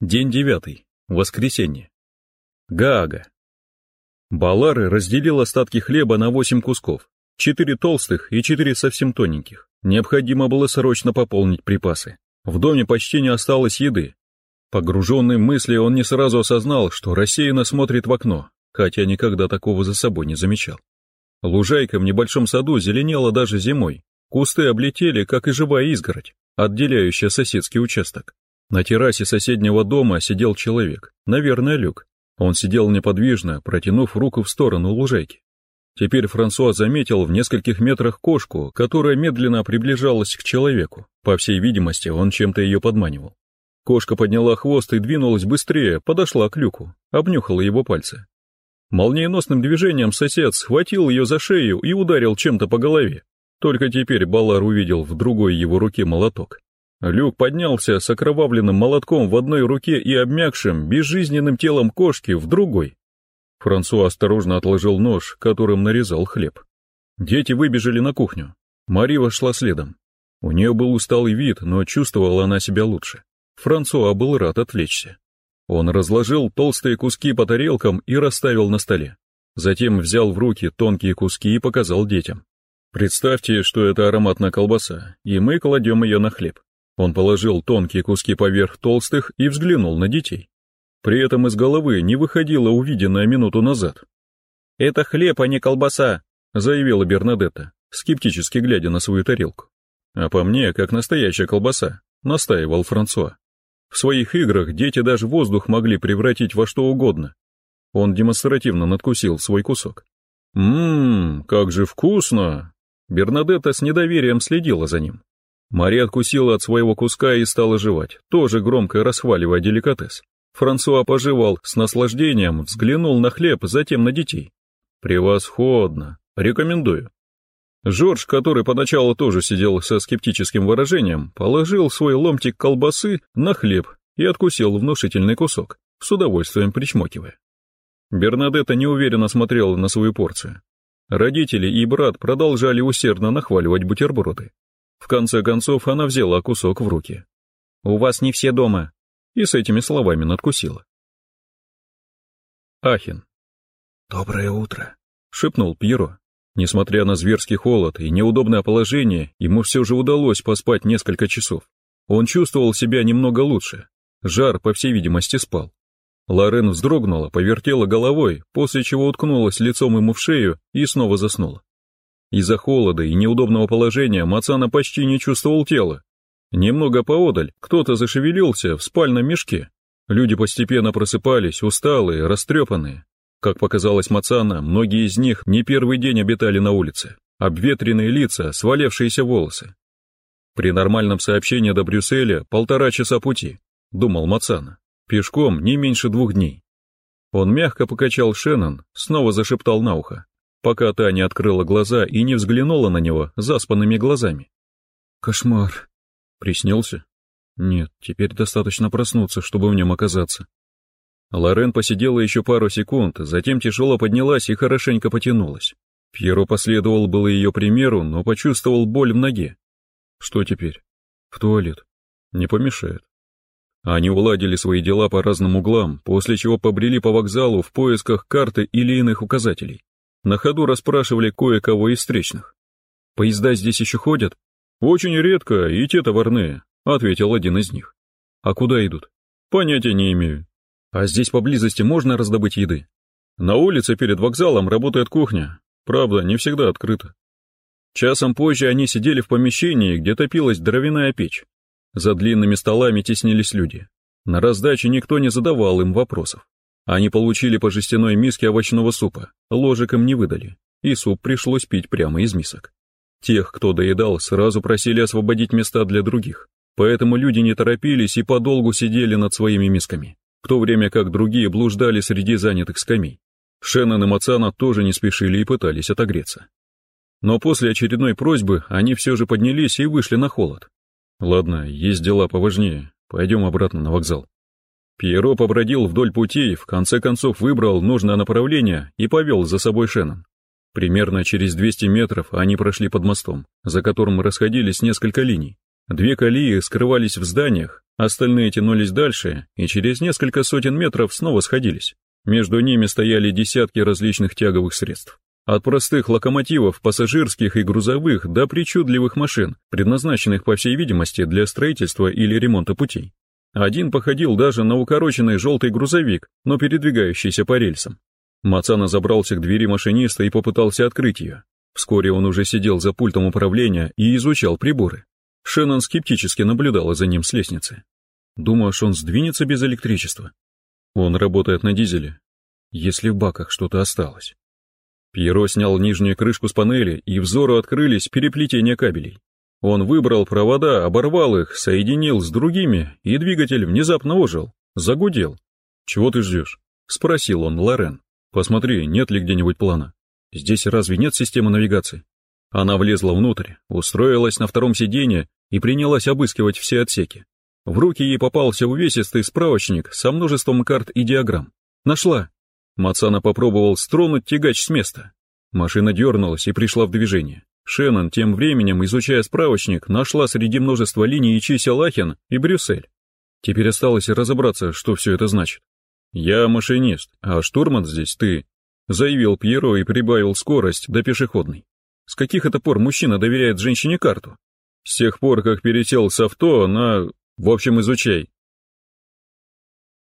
День девятый. Воскресенье. Гаага. Балары разделил остатки хлеба на восемь кусков. Четыре толстых и четыре совсем тоненьких. Необходимо было срочно пополнить припасы. В доме почти не осталось еды. Погруженный в мысли, он не сразу осознал, что рассеянно смотрит в окно, хотя никогда такого за собой не замечал. Лужайка в небольшом саду зеленела даже зимой. Кусты облетели, как и живая изгородь, отделяющая соседский участок. На террасе соседнего дома сидел человек, наверное, Люк. Он сидел неподвижно, протянув руку в сторону лужайки. Теперь Франсуа заметил в нескольких метрах кошку, которая медленно приближалась к человеку. По всей видимости, он чем-то ее подманивал. Кошка подняла хвост и двинулась быстрее, подошла к люку, обнюхала его пальцы. Молниеносным движением сосед схватил ее за шею и ударил чем-то по голове. Только теперь Балар увидел в другой его руке молоток. Люк поднялся с окровавленным молотком в одной руке и обмякшим, безжизненным телом кошки в другой. Франсуа осторожно отложил нож, которым нарезал хлеб. Дети выбежали на кухню. Мари вошла следом. У нее был усталый вид, но чувствовала она себя лучше. Франсуа был рад отвлечься. Он разложил толстые куски по тарелкам и расставил на столе. Затем взял в руки тонкие куски и показал детям. Представьте, что это ароматная колбаса, и мы кладем ее на хлеб. Он положил тонкие куски поверх толстых и взглянул на детей. При этом из головы не выходило увиденное минуту назад. «Это хлеб, а не колбаса», — заявила Бернадетта, скептически глядя на свою тарелку. «А по мне, как настоящая колбаса», — настаивал Франсуа. В своих играх дети даже воздух могли превратить во что угодно. Он демонстративно надкусил свой кусок. «Ммм, как же вкусно!» Бернадетта с недоверием следила за ним. Мария откусила от своего куска и стала жевать, тоже громко расхваливая деликатес. Франсуа пожевал с наслаждением, взглянул на хлеб, затем на детей. «Превосходно! Рекомендую!» Жорж, который поначалу тоже сидел со скептическим выражением, положил свой ломтик колбасы на хлеб и откусил внушительный кусок, с удовольствием причмокивая. Бернадетта неуверенно смотрела на свою порцию. Родители и брат продолжали усердно нахваливать бутерброды. В конце концов она взяла кусок в руки. «У вас не все дома», и с этими словами надкусила. Ахин. «Доброе утро», — шепнул Пьеро. Несмотря на зверский холод и неудобное положение, ему все же удалось поспать несколько часов. Он чувствовал себя немного лучше. Жар, по всей видимости, спал. Лорен вздрогнула, повертела головой, после чего уткнулась лицом ему в шею и снова заснула. Из-за холода и неудобного положения Мацана почти не чувствовал тела. Немного поодаль кто-то зашевелился в спальном мешке. Люди постепенно просыпались, усталые, растрепанные. Как показалось Мацана, многие из них не первый день обитали на улице. Обветренные лица, свалявшиеся волосы. При нормальном сообщении до Брюсселя полтора часа пути, думал Мацана. Пешком не меньше двух дней. Он мягко покачал Шеннон, снова зашептал на ухо пока та не открыла глаза и не взглянула на него заспанными глазами. «Кошмар!» «Приснился?» «Нет, теперь достаточно проснуться, чтобы в нем оказаться». Лорен посидела еще пару секунд, затем тяжело поднялась и хорошенько потянулась. Пьеро последовал было ее примеру, но почувствовал боль в ноге. Что теперь? В туалет. Не помешает. Они уладили свои дела по разным углам, после чего побрели по вокзалу в поисках карты или иных указателей. На ходу расспрашивали кое-кого из встречных. «Поезда здесь еще ходят?» «Очень редко, и те товарные», — ответил один из них. «А куда идут?» «Понятия не имею». «А здесь поблизости можно раздобыть еды?» «На улице перед вокзалом работает кухня. Правда, не всегда открыта». Часом позже они сидели в помещении, где топилась дровяная печь. За длинными столами теснились люди. На раздаче никто не задавал им вопросов. Они получили по жестяной миске овощного супа, ложек им не выдали, и суп пришлось пить прямо из мисок. Тех, кто доедал, сразу просили освободить места для других, поэтому люди не торопились и подолгу сидели над своими мисками, в то время как другие блуждали среди занятых скамей. Шеннон и Мацана тоже не спешили и пытались отогреться. Но после очередной просьбы они все же поднялись и вышли на холод. Ладно, есть дела поважнее, пойдем обратно на вокзал. Пьеро побродил вдоль путей, в конце концов выбрал нужное направление и повел за собой Шеннон. Примерно через 200 метров они прошли под мостом, за которым расходились несколько линий. Две колеи скрывались в зданиях, Остальные тянулись дальше и через несколько сотен метров снова сходились. Между ними стояли десятки различных тяговых средств. От простых локомотивов, пассажирских и грузовых до причудливых машин, предназначенных, по всей видимости, для строительства или ремонта путей. Один походил даже на укороченный желтый грузовик, но передвигающийся по рельсам. Мацана забрался к двери машиниста и попытался открыть ее. Вскоре он уже сидел за пультом управления и изучал приборы. Шеннон скептически наблюдала за ним с лестницы. Думаешь, он сдвинется без электричества? Он работает на дизеле. Если в баках что-то осталось. Пьеро снял нижнюю крышку с панели, и взору открылись переплетения кабелей. Он выбрал провода, оборвал их, соединил с другими, и двигатель внезапно ожил, загудел. «Чего ты ждешь?» — спросил он Лорен. «Посмотри, нет ли где-нибудь плана. Здесь разве нет системы навигации?» Она влезла внутрь, устроилась на втором сиденье и принялась обыскивать все отсеки. В руки ей попался увесистый справочник со множеством карт и диаграмм. Нашла. Мацана попробовал стронуть тягач с места. Машина дернулась и пришла в движение. Шеннон, тем временем, изучая справочник, нашла среди множества линий и чисел Ахен и Брюссель. Теперь осталось разобраться, что все это значит. «Я машинист, а штурман здесь ты», — заявил Пьеро и прибавил скорость до пешеходной. С каких это пор мужчина доверяет женщине карту? С тех пор, как пересел с авто на... В общем, изучай.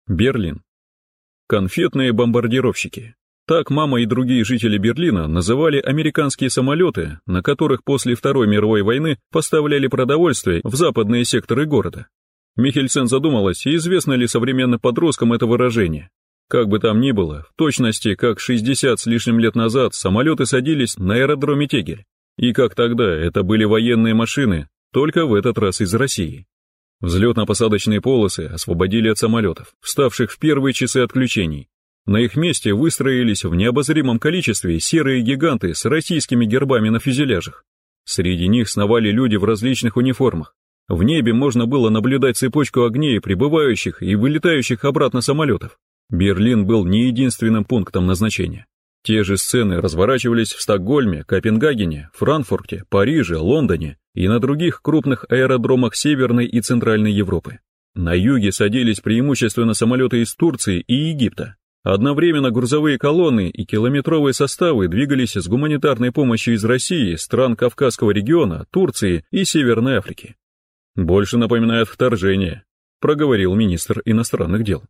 Берлин. Конфетные бомбардировщики. Так мама и другие жители Берлина называли американские самолеты, на которых после Второй мировой войны поставляли продовольствие в западные секторы города. Михельсен задумалась, известно ли современным подросткам это выражение. Как бы там ни было, в точности, как 60 с лишним лет назад самолеты садились на аэродроме Тегель. И как тогда, это были военные машины, только в этот раз из России. Взлетно-посадочные полосы освободили от самолетов, вставших в первые часы отключений. На их месте выстроились в необозримом количестве серые гиганты с российскими гербами на фюзеляжах. Среди них сновали люди в различных униформах. В небе можно было наблюдать цепочку огней прибывающих и вылетающих обратно самолетов. Берлин был не единственным пунктом назначения. Те же сцены разворачивались в Стокгольме, Копенгагене, Франкфурте, Париже, Лондоне и на других крупных аэродромах Северной и Центральной Европы. На юге садились преимущественно самолеты из Турции и Египта. Одновременно грузовые колонны и километровые составы двигались с гуманитарной помощью из России, стран Кавказского региона, Турции и Северной Африки. «Больше напоминает вторжение», — проговорил министр иностранных дел.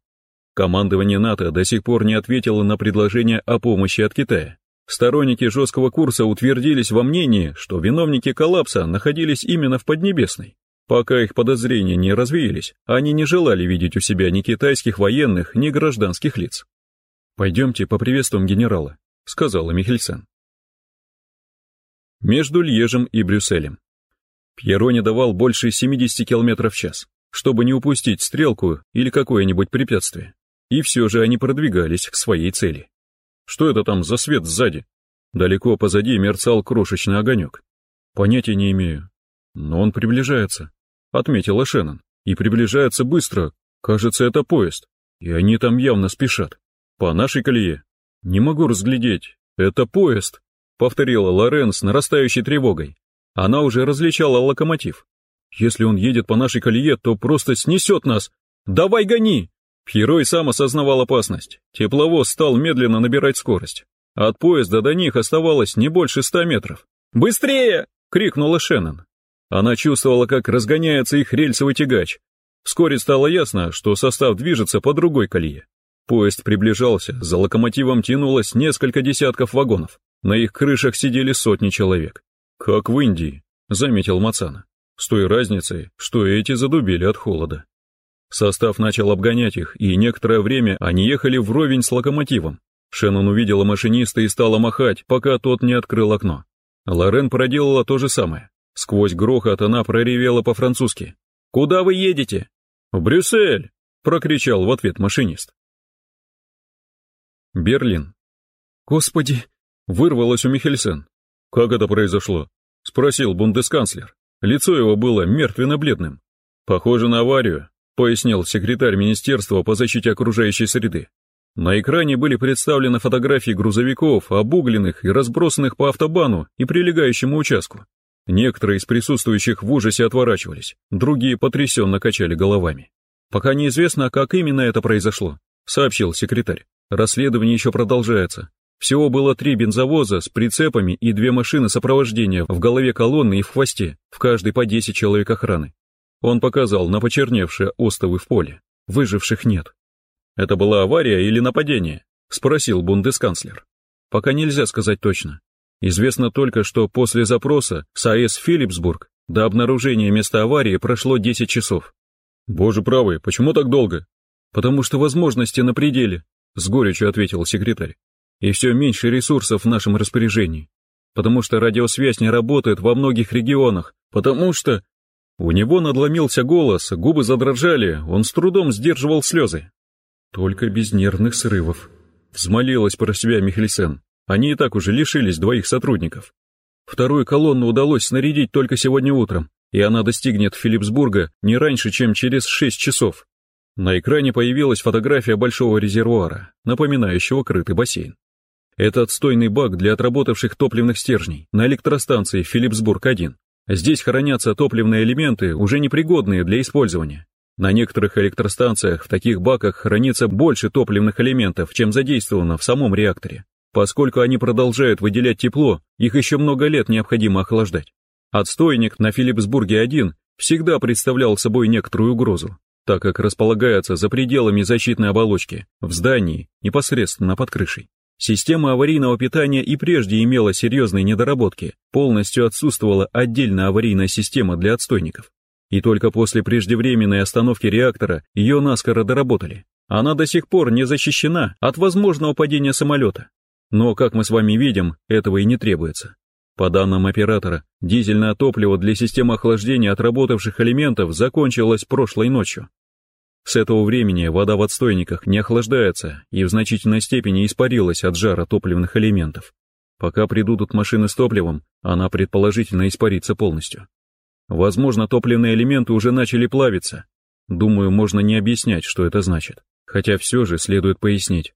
Командование НАТО до сих пор не ответило на предложение о помощи от Китая. Сторонники жесткого курса утвердились во мнении, что виновники коллапса находились именно в Поднебесной. Пока их подозрения не развеялись, они не желали видеть у себя ни китайских военных, ни гражданских лиц. «Пойдемте поприветствуем генерала», — сказала Михельсен. Между Льежем и Брюсселем. Пьеро не давал больше 70 км в час, чтобы не упустить стрелку или какое-нибудь препятствие. И все же они продвигались к своей цели. Что это там за свет сзади? Далеко позади мерцал крошечный огонек. Понятия не имею. Но он приближается, отметила Шеннон. И приближается быстро. Кажется, это поезд. И они там явно спешат. По нашей колее. Не могу разглядеть. Это поезд, повторила Лорен с нарастающей тревогой. Она уже различала локомотив. Если он едет по нашей колее, то просто снесет нас. Давай гони! Пьеро сам осознавал опасность. Тепловоз стал медленно набирать скорость. От поезда до них оставалось не больше ста метров. «Быстрее!» — крикнула Шеннон. Она чувствовала, как разгоняется их рельсовый тягач. Вскоре стало ясно, что состав движется по другой колее. Поезд приближался, за локомотивом тянулось несколько десятков вагонов. На их крышах сидели сотни человек. «Как в Индии», — заметил Мацана. С той разницей, что эти задубели от холода. Состав начал обгонять их, и некоторое время они ехали вровень с локомотивом. Шеннон увидела машиниста и стала махать, пока тот не открыл окно. Лорен проделала то же самое. Сквозь грохот она проревела по-французски. «Куда вы едете?» «В Брюссель!» — прокричал в ответ машинист. Берлин. «Господи!» — вырвалось у Михельсен. «Как это произошло?» — спросил бундесканцлер. Лицо его было мертвенно-бледным. «Похоже на аварию пояснил секретарь Министерства по защите окружающей среды. На экране были представлены фотографии грузовиков, обугленных и разбросанных по автобану и прилегающему участку. Некоторые из присутствующих в ужасе отворачивались, другие потрясенно качали головами. «Пока неизвестно, как именно это произошло», — сообщил секретарь. «Расследование еще продолжается. Всего было три бензовоза с прицепами и две машины сопровождения в голове колонны и в хвосте, в каждой по 10 человек охраны. Он показал на почерневшие остовы в поле. Выживших нет. «Это была авария или нападение?» — спросил бундесканцлер. «Пока нельзя сказать точно. Известно только, что после запроса с АЭС «Филипсбург» до обнаружения места аварии прошло 10 часов. «Боже правый, почему так долго?» «Потому что возможности на пределе», — с горечью ответил секретарь и все меньше ресурсов в нашем распоряжении. Потому что радиосвязь не работает во многих регионах, потому что... У него надломился голос, губы задрожали, он с трудом сдерживал слезы. Только без нервных срывов. Взмолилась про себя Михельсен. Они и так уже лишились двоих сотрудников. Вторую колонну удалось снарядить только сегодня утром, и она достигнет Филипсбурга не раньше, чем через шесть часов. На экране появилась фотография большого резервуара, напоминающего крытый бассейн. Это отстойный бак для отработавших топливных стержней на электростанции Филипсбург-1. Здесь хранятся топливные элементы, уже непригодные для использования. На некоторых электростанциях в таких баках хранится больше топливных элементов, чем задействовано в самом реакторе. Поскольку они продолжают выделять тепло, их еще много лет необходимо охлаждать. Отстойник на Филипсбурге-1 всегда представлял собой некоторую угрозу, так как располагается за пределами защитной оболочки, в здании, непосредственно под крышей. Система аварийного питания и прежде имела серьезные недоработки, полностью отсутствовала отдельная аварийная система для отстойников. И только после преждевременной остановки реактора ее наскоро доработали. Она до сих пор не защищена от возможного падения самолета. Но, как мы с вами видим, этого и не требуется. По данным оператора, дизельное топливо для системы охлаждения отработавших элементов закончилось прошлой ночью. С этого времени вода в отстойниках не охлаждается и в значительной степени испарилась от жара топливных элементов. Пока придут машины с топливом, она предположительно испарится полностью. Возможно, топливные элементы уже начали плавиться. Думаю, можно не объяснять, что это значит. Хотя все же следует пояснить.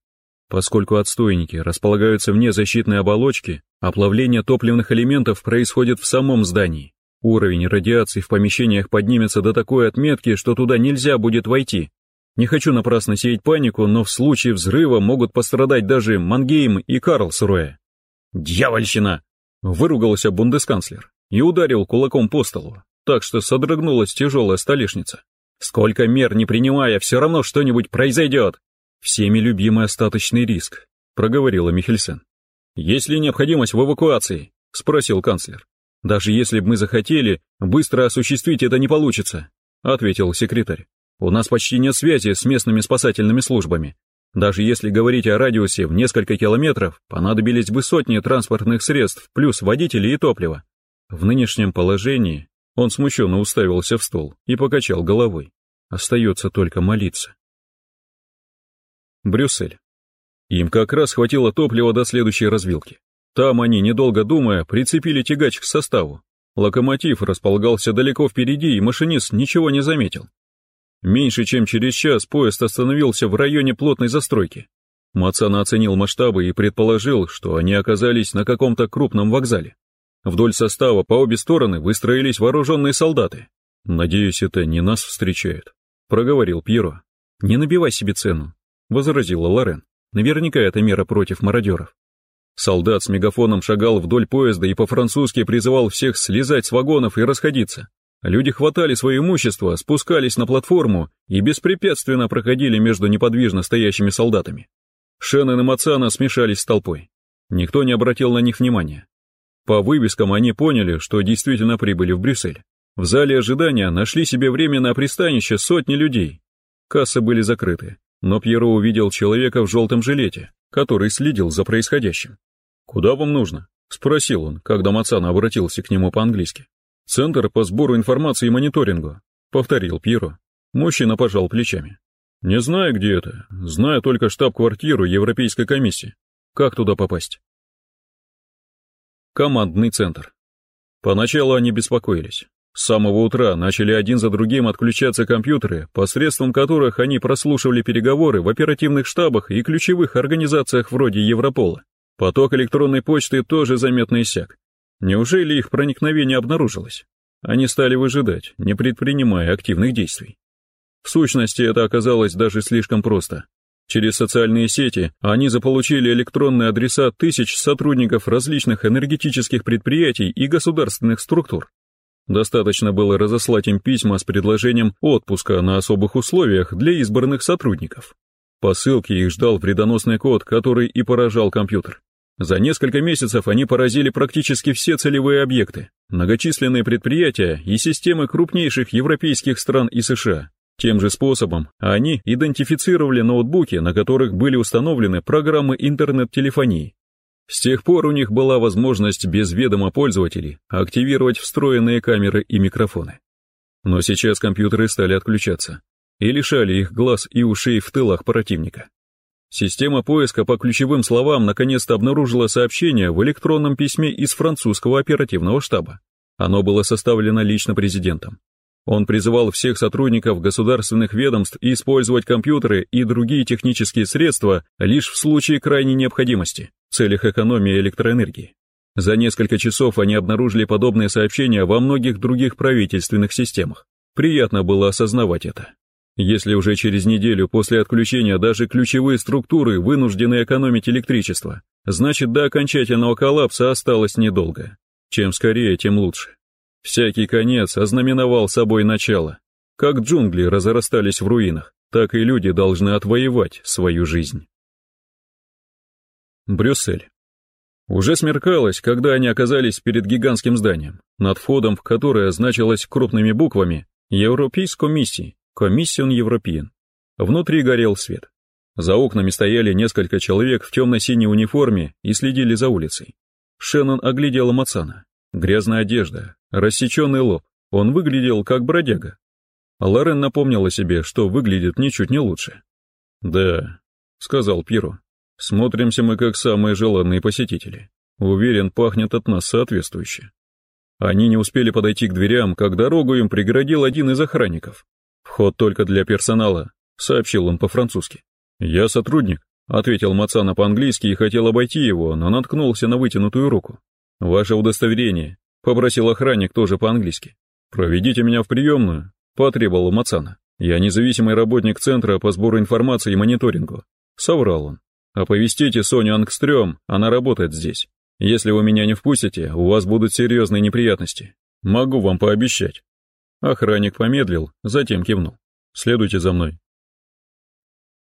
Поскольку отстойники располагаются вне защитной оболочки, оплавление топливных элементов происходит в самом здании. Уровень радиации в помещениях поднимется до такой отметки, что туда нельзя будет войти. Не хочу напрасно сеять панику, но в случае взрыва могут пострадать даже Мангейм и Карлсруэ. «Дьявольщина!» — выругался бундесканцлер и ударил кулаком по столу, так что содрогнулась тяжелая столешница. «Сколько мер не принимая, все равно что-нибудь произойдет!» «Всеми любимый остаточный риск», — проговорила Михельсен. «Есть ли необходимость в эвакуации?» — спросил канцлер. Даже если бы мы захотели, быстро осуществить это не получится, ответил секретарь. У нас почти нет связи с местными спасательными службами. Даже если говорить о радиусе в несколько километров, понадобились бы сотни транспортных средств, плюс водители и топливо. В нынешнем положении он смущенно уставился в стол и покачал головой. Остается только молиться. Брюссель. Им как раз хватило топлива до следующей развилки. Там они, недолго думая, прицепили тягач к составу. Локомотив располагался далеко впереди, и машинист ничего не заметил. Меньше чем через час поезд остановился в районе плотной застройки. Мацана оценил масштабы и предположил, что они оказались на каком-то крупном вокзале. Вдоль состава по обе стороны выстроились вооруженные солдаты. «Надеюсь, это не нас встречают», — проговорил Пьеро. «Не набивай себе цену», — возразила Лорен. «Наверняка это мера против мародеров». Солдат с мегафоном шагал вдоль поезда и по-французски призывал всех слезать с вагонов и расходиться. Люди хватали свое имущество, спускались на платформу и беспрепятственно проходили между неподвижно стоящими солдатами. Шеннон и Мацана смешались с толпой. Никто не обратил на них внимания. По вывескам они поняли, что действительно прибыли в Брюссель. В зале ожидания нашли себе временное пристанище сотни людей. Кассы были закрыты, но Пьеро увидел человека в желтом жилете, который следил за происходящим. «Куда вам нужно?» — спросил он, когда Мацана обратился к нему по-английски. «Центр по сбору информации и мониторингу», — повторил Пьеро. Мужчина пожал плечами. «Не знаю, где это. Знаю только штаб-квартиру Европейской комиссии. Как туда попасть?» Командный центр. Поначалу они беспокоились. С самого утра начали один за другим отключаться компьютеры, посредством которых они прослушивали переговоры в оперативных штабах и ключевых организациях вроде Европола. Поток электронной почты тоже заметно иссяк. Неужели их проникновение обнаружилось? Они стали выжидать, не предпринимая активных действий. В сущности, это оказалось даже слишком просто. Через социальные сети они заполучили электронные адреса тысяч сотрудников различных энергетических предприятий и государственных структур. Достаточно было разослать им письма с предложением отпуска на особых условиях для избранных сотрудников. По ссылке их ждал вредоносный код, который и поражал компьютер. За несколько месяцев они поразили практически все целевые объекты, многочисленные предприятия и системы крупнейших европейских стран и США. Тем же способом они идентифицировали ноутбуки, на которых были установлены программы интернет-телефонии. С тех пор у них была возможность без ведома пользователей активировать встроенные камеры и микрофоны. Но сейчас компьютеры стали отключаться и лишали их глаз и ушей в тылах противника. Система поиска по ключевым словам наконец-то обнаружила сообщение в электронном письме из французского оперативного штаба. Оно было составлено лично президентом. Он призывал всех сотрудников государственных ведомств использовать компьютеры и другие технические средства лишь в случае крайней необходимости, в целях экономии электроэнергии. За несколько часов они обнаружили подобные сообщения во многих других правительственных системах. Приятно было осознавать это. Если уже через неделю после отключения даже ключевые структуры вынуждены экономить электричество, значит до окончательного коллапса осталось недолго. Чем скорее, тем лучше. Всякий конец ознаменовал собой начало. Как джунгли разрастались в руинах, так и люди должны отвоевать свою жизнь. Брюссель. Уже смеркалось, когда они оказались перед гигантским зданием, над входом в которое значилось крупными буквами «Европейской комиссии», Комиссион Европеен. Внутри горел свет. За окнами стояли несколько человек в темно-синей униформе и следили за улицей. Шеннон оглядела Мацана. Грязная одежда, рассеченный лоб. Он выглядел как бродяга. Лорен напомнила себе, что выглядит ничуть не лучше. «Да», — сказал Пиро, — «смотримся мы как самые желанные посетители. Уверен, пахнет от нас соответствующе». Они не успели подойти к дверям, как дорогу им преградил один из охранников. «Вход только для персонала», — сообщил он по-французски. «Я сотрудник», — ответил Мацана по-английски и хотел обойти его, но наткнулся на вытянутую руку. «Ваше удостоверение», — попросил охранник тоже по-английски. «Проведите меня в приемную», — потребовал Мацана. «Я независимый работник Центра по сбору информации и мониторингу», — соврал он. «Оповестите Соню Ангстрём, она работает здесь. Если вы меня не впустите, у вас будут серьезные неприятности. Могу вам пообещать». Охранник помедлил, затем кивнул. «Следуйте за мной».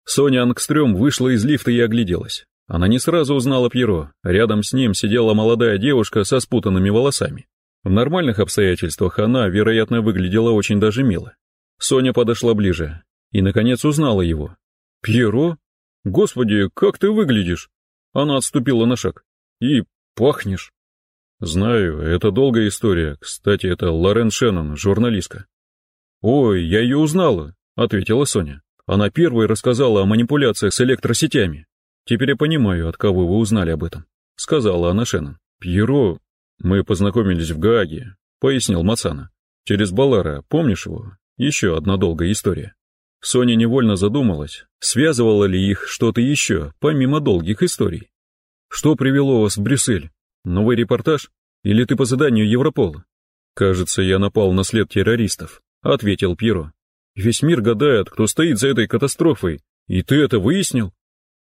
Соня Ангстрём вышла из лифта и огляделась. Она не сразу узнала Пьеро. Рядом с ним сидела молодая девушка со спутанными волосами. В нормальных обстоятельствах она, вероятно, выглядела очень даже мило. Соня подошла ближе и, наконец, узнала его. «Пьеро? Господи, как ты выглядишь!» Она отступила на шаг. «И пахнешь!» «Знаю, это долгая история. Кстати, это Лорен Шеннон, журналистка». «Ой, я ее узнала», — ответила Соня. «Она первой рассказала о манипуляциях с электросетями. Теперь я понимаю, от кого вы узнали об этом», — сказала она Шеннон. «Пьеро, мы познакомились в Гааге», — пояснил Мацана. «Через Балара, помнишь его? Еще одна долгая история». Соня невольно задумалась, связывало ли их что-то еще, помимо долгих историй. «Что привело вас в Брюссель?» Новый репортаж? Или ты по заданию Европола? Кажется, я напал на след террористов, ответил Пьеро. Весь мир гадает, кто стоит за этой катастрофой. И ты это выяснил?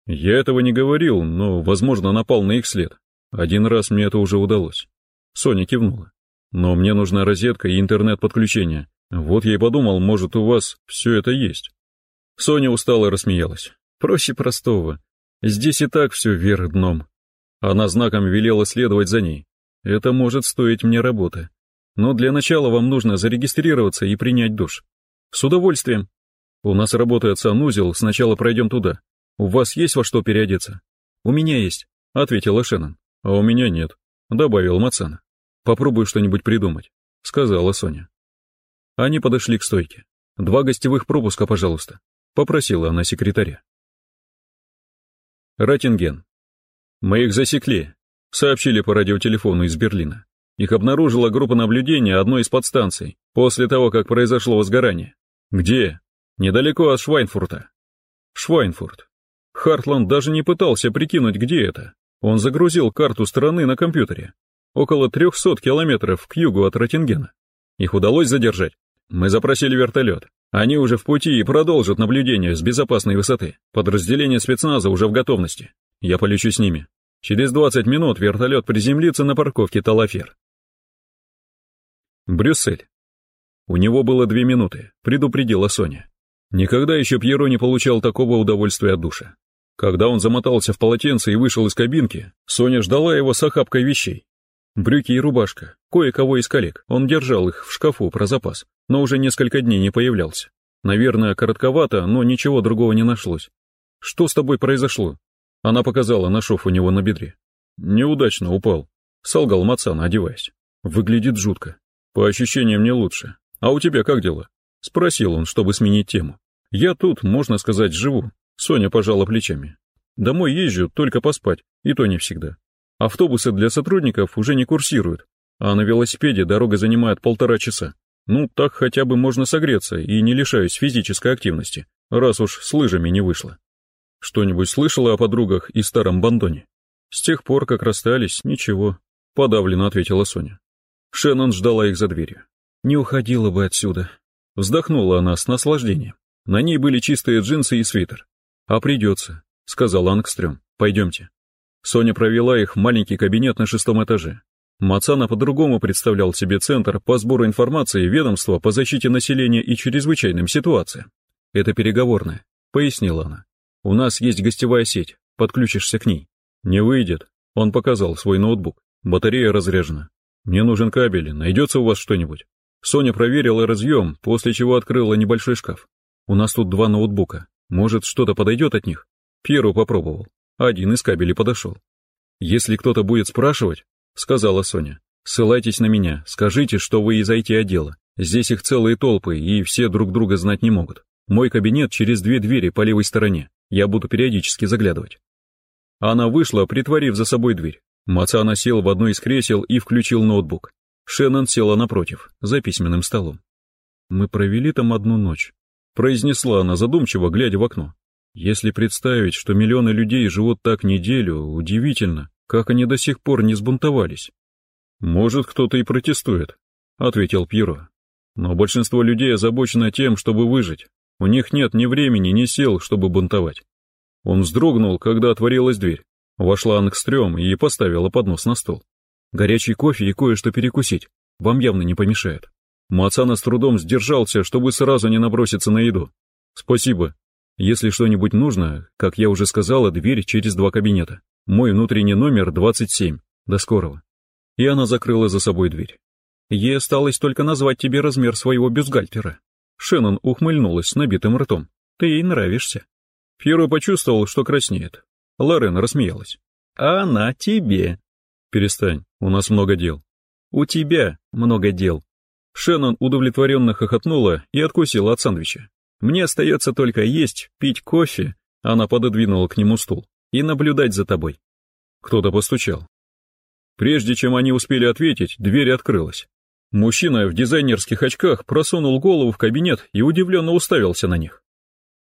Я этого не говорил, но, возможно, напал на их след. Один раз мне это уже удалось. Соня кивнула. Но мне нужна розетка и интернет-подключение. Вот я и подумал, может, у вас все это есть. Соня устало рассмеялась. Проще простого. Здесь и так все вверх дном. Она знаком велела следовать за ней. Это может стоить мне работы. Но для начала вам нужно зарегистрироваться и принять душ. С удовольствием. У нас работает санузел, сначала пройдем туда. У вас есть во что переодеться? У меня есть, ответила Шеннон. А у меня нет, добавил Мацана. Попробую что-нибудь придумать, сказала Соня. Они подошли к стойке. Два гостевых пропуска, пожалуйста, попросила она секретаря. Ратинген. «Мы их засекли», — сообщили по радиотелефону из Берлина. Их обнаружила группа наблюдения одной из подстанций, после того, как произошло возгорание. Где? Недалеко от Швайнфурта. Швайнфурт. Хартланд даже не пытался прикинуть, где это. Он загрузил карту страны на компьютере. около 300 километров к югу от Ротингена. Их удалось задержать. Мы запросили вертолет. Они уже в пути и продолжат наблюдение с безопасной высоты. Подразделение спецназа уже в готовности. Я полечу с ними. Через 20 минут вертолет приземлится на парковке Талафер. Брюссель. У него было две минуты, предупредила Соня. Никогда еще Пьеро не получал такого удовольствия от душа. Когда он замотался в полотенце и вышел из кабинки, Соня ждала его с охапкой вещей. Брюки и рубашка, кое-кого из коллег, он держал их в шкафу про запас, но уже несколько дней не появлялся. Наверное, коротковато, но ничего другого не нашлось. «Что с тобой произошло?» Она показала на шов у него на бедре. «Неудачно упал», — солгал Мацан, одеваясь. «Выглядит жутко. По ощущениям не лучше. А у тебя как дела?» Спросил он, чтобы сменить тему. «Я тут, можно сказать, живу». Соня пожала плечами. «Домой езжу, только поспать, и то не всегда. Автобусы для сотрудников уже не курсируют, а на велосипеде дорога занимает полтора часа. Ну, так хотя бы можно согреться и не лишаюсь физической активности, раз уж с лыжами не вышло. Что-нибудь слышала о подругах и старом бандоне? С тех пор, как расстались, ничего, подавленно ответила Соня. Шеннон ждала их за дверью. Не уходила бы отсюда. Вздохнула она с наслаждением. На ней были чистые джинсы и свитер. А придется, сказал Ангстрём. Пойдемте. Соня провела их в маленький кабинет на шестом этаже. Мацана по-другому представлял себе Центр по сбору информации ведомства по защите населения и чрезвычайным ситуациям. «Это переговорная», — пояснила она. «У нас есть гостевая сеть, подключишься к ней». «Не выйдет», — он показал свой ноутбук. «Батарея разряжена. Мне нужен кабель, найдется у вас что-нибудь?» Соня проверила разъем, после чего открыла небольшой шкаф. «У нас тут два ноутбука. Может, что-то подойдет от них?» Пьеру попробовал. Один из кабелей подошел. «Если кто-то будет спрашивать, — сказала Соня. «Ссылайтесь на меня, скажите, что вы из IT-отдела. Здесь их целые толпы, и все друг друга знать не могут. Мой кабинет через две двери по левой стороне. Я буду периодически заглядывать». Она вышла, притворив за собой дверь. Мацана сел в одно из кресел и включил ноутбук. Шеннон села напротив, за письменным столом. «Мы провели там одну ночь», — произнесла она задумчиво, глядя в окно. «Если представить, что миллионы людей живут так неделю, удивительно, как они до сих пор не сбунтовались? Может, кто-то и протестует, ответил Пьеро. Но большинство людей озабочено тем, чтобы выжить. У них нет ни времени, ни сил, чтобы бунтовать. Он вздрогнул, когда отворилась дверь. Вошла Ангстрём и поставила поднос на стол. Горячий кофе и кое-что перекусить. Вам явно не помешает. Мацана с трудом сдержался, чтобы сразу не наброситься на еду. Спасибо. Если что-нибудь нужно, как я уже сказала, дверь через два кабинета. Мой внутренний номер 27. До скорого. И она закрыла за собой дверь. Ей осталось только назвать тебе размер своего бюстгальтера. Шеннон ухмыльнулась с набитым ртом. Ты ей нравишься. Фьеро почувствовал, что краснеет. Лорен рассмеялась. А она тебе. Перестань, у нас много дел. У тебя много дел. Шеннон удовлетворенно хохотнула и откусила от сандвича. Мне остается только есть, пить кофе. Она пододвинула к нему стул и наблюдать за тобой. Кто-то постучал. Прежде чем они успели ответить, дверь открылась. Мужчина в дизайнерских очках просунул голову в кабинет и удивленно уставился на них.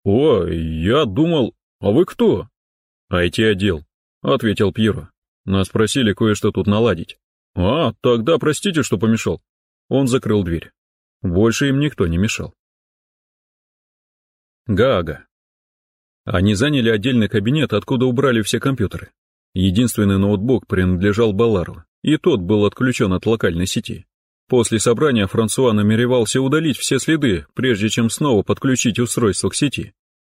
«О, я думал, а вы кто?» «IT-отдел», — ответил Пьеро. «Нас просили кое-что тут наладить». «А, тогда простите, что помешал». Он закрыл дверь. Больше им никто не мешал. Гаага. Они заняли отдельный кабинет, откуда убрали все компьютеры. Единственный ноутбук принадлежал Балару, и тот был отключен от локальной сети. После собрания Франсуа намеревался удалить все следы, прежде чем снова подключить устройство к сети.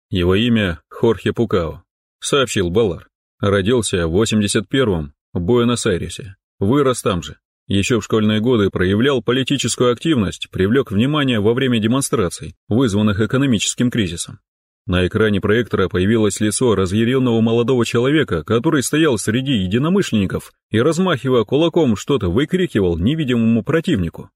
Его имя Хорхе Пукао, сообщил Балар. Родился в 81-м в Буэнос-Айресе, вырос там же. Еще в школьные годы проявлял политическую активность, привлек внимание во время демонстраций, вызванных экономическим кризисом. На экране проектора появилось лицо разъяренного молодого человека, который стоял среди единомышленников и, размахивая кулаком, что-то выкрикивал невидимому противнику.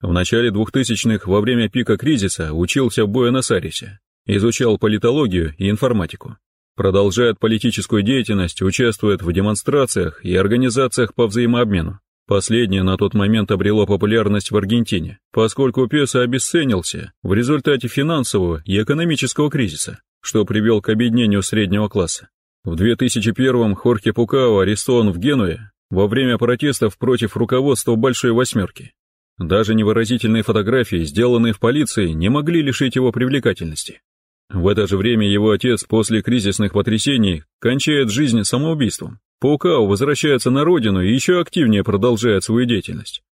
В начале 2000-х, во время пика кризиса, учился в Буэнос-Айресе, изучал политологию и информатику. Продолжает политическую деятельность, участвует в демонстрациях и организациях по взаимообмену. Последнее на тот момент обрело популярность в Аргентине, поскольку песо обесценился в результате финансового и экономического кризиса, что привел к объединению среднего класса. В 2001-м Хорхе Пукао арестован в Генуе во время протестов против руководства Большой Восьмерки. Даже невыразительные фотографии, сделанные в полиции, не могли лишить его привлекательности. В это же время его отец после кризисных потрясений кончает жизнь самоубийством. Паукау возвращается на родину и еще активнее продолжает свою деятельность.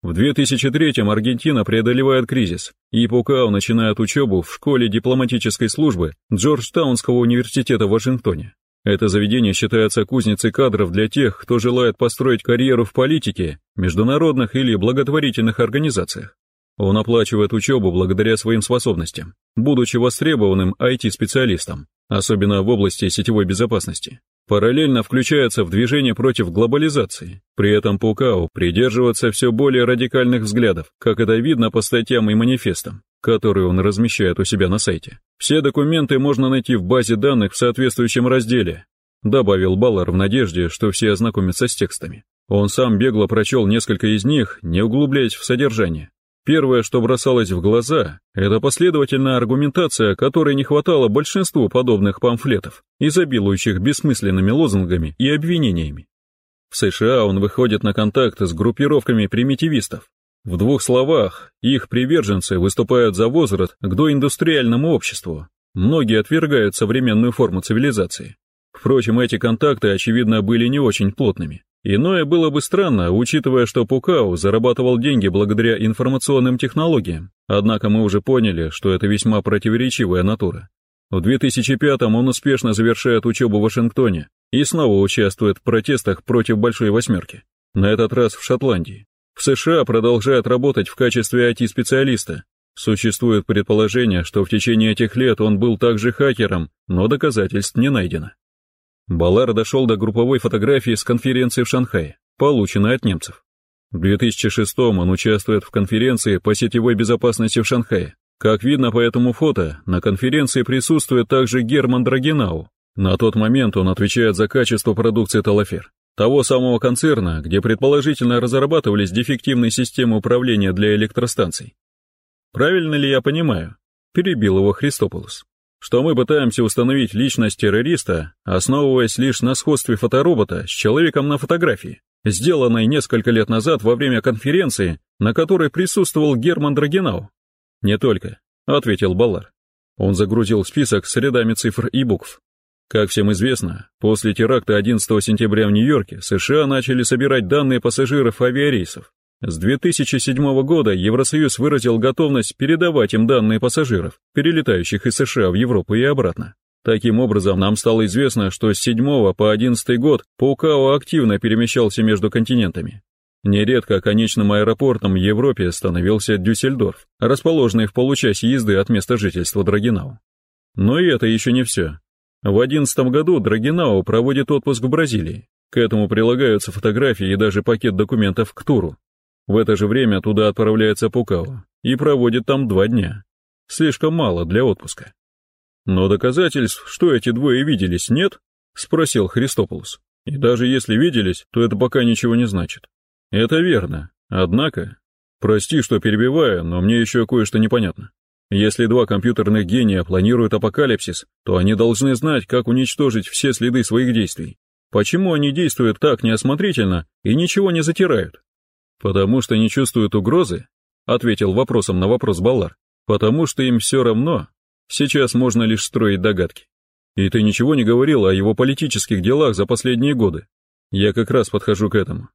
В 2003-м Аргентина преодолевает кризис, и Паукау начинает учебу в школе дипломатической службы Джорджтаунского университета в Вашингтоне. Это заведение считается кузницей кадров для тех, кто желает построить карьеру в политике, международных или благотворительных организациях. Он оплачивает учебу благодаря своим способностям, будучи востребованным IT-специалистом, особенно в области сетевой безопасности. Параллельно включается в движение против глобализации, при этом Пукау придерживается все более радикальных взглядов, как это видно по статьям и манифестам, которые он размещает у себя на сайте. Все документы можно найти в базе данных в соответствующем разделе, добавил Баллар в надежде, что все ознакомятся с текстами. Он сам бегло прочел несколько из них, не углубляясь в содержание, Первое, что бросалось в глаза, это последовательная аргументация, которой не хватало большинству подобных памфлетов, изобилующих бессмысленными лозунгами и обвинениями. В США он выходит на контакт с группировками примитивистов. В двух словах, их приверженцы выступают за возврат к доиндустриальному обществу. Многие отвергают современную форму цивилизации. Впрочем, эти контакты, очевидно, были не очень плотными. Иное было бы странно, учитывая, что Пукау зарабатывал деньги благодаря информационным технологиям, однако мы уже поняли, что это весьма противоречивая натура. В 2005-м он успешно завершает учебу в Вашингтоне и снова участвует в протестах против Большой Восьмерки, на этот раз в Шотландии. В США продолжает работать в качестве IT-специалиста. Существует предположение, что в течение этих лет он был также хакером, но доказательств не найдено. Балар дошел до групповой фотографии с конференции в Шанхае, полученной от немцев. В 2006 он участвует в конференции по сетевой безопасности в Шанхае. Как видно по этому фото, на конференции присутствует также Герман Драгинау. На тот момент он отвечает за качество продукции Талафер, того самого концерна, где предположительно разрабатывались дефективные системы управления для электростанций. «Правильно ли я понимаю?» – перебил его Христополус что мы пытаемся установить личность террориста, основываясь лишь на сходстве фоторобота с человеком на фотографии, сделанной несколько лет назад во время конференции, на которой присутствовал Герман Драгинау. «Не только», — ответил Баллар. Он загрузил список с рядами цифр и букв. Как всем известно, после теракта 11 сентября в Нью-Йорке США начали собирать данные пассажиров авиарейсов. С 2007 года Евросоюз выразил готовность передавать им данные пассажиров, перелетающих из США в Европу и обратно. Таким образом, нам стало известно, что с 7 по 11 год Паукао активно перемещался между континентами. Нередко конечным аэропортом в Европе становился Дюссельдорф, расположенный в получасе езды от места жительства Драгинау. Но и это еще не все. В 2011 году Драгинау проводит отпуск в Бразилии. К этому прилагаются фотографии и даже пакет документов к туру. В это же время туда отправляется Пукао и проводит там два дня. Слишком мало для отпуска. Но доказательств, что эти двое виделись, нет? Спросил Христополус. И даже если виделись, то это пока ничего не значит. Это верно. Однако... Прости, что перебиваю, но мне еще кое-что непонятно. Если два компьютерных гения планируют апокалипсис, то они должны знать, как уничтожить все следы своих действий. Почему они действуют так неосмотрительно и ничего не затирают? «Потому что не чувствуют угрозы?» — ответил вопросом на вопрос Баллар. «Потому что им все равно. Сейчас можно лишь строить догадки. И ты ничего не говорил о его политических делах за последние годы. Я как раз подхожу к этому.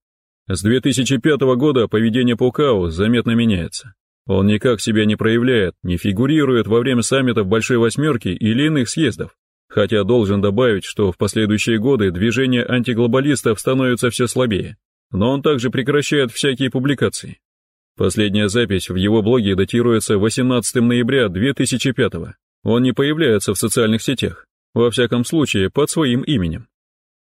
С 2005 года поведение Паукао заметно меняется. Он никак себя не проявляет, не фигурирует во время саммитов Большой Восьмерки или иных съездов. Хотя должен добавить, что в последующие годы движение антиглобалистов становится все слабее но он также прекращает всякие публикации. Последняя запись в его блоге датируется 18 ноября 2005 -го. Он не появляется в социальных сетях, во всяком случае под своим именем.